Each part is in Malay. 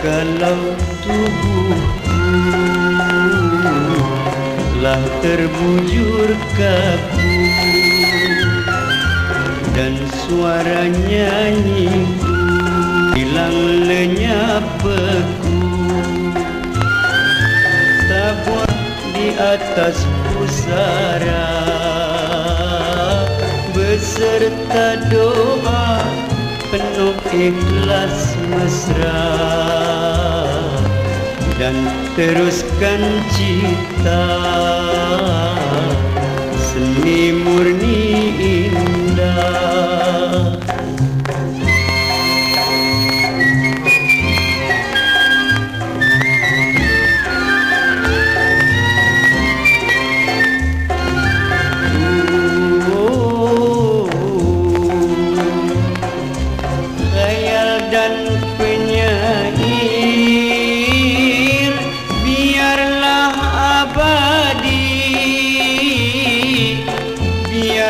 dalam tubuhku Telah terbujur kaku. Dan suara nyanyiku Hilang lenyap beku Tabuat di atas pusara Beserta doa penuh ikhlas mesra dan teruskan cita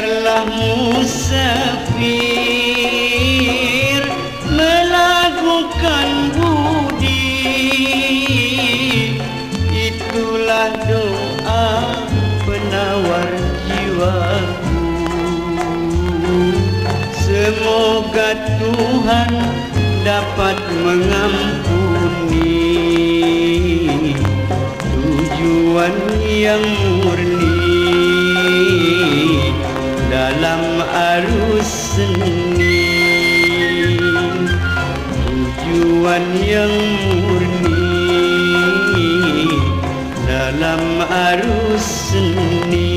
biarlah musafir melakukan budi. Itulah doa penawar jiwaku. Semoga Tuhan dapat mengampuni tujuan yang murni arus seni. Tujuan yang murni dalam arus seni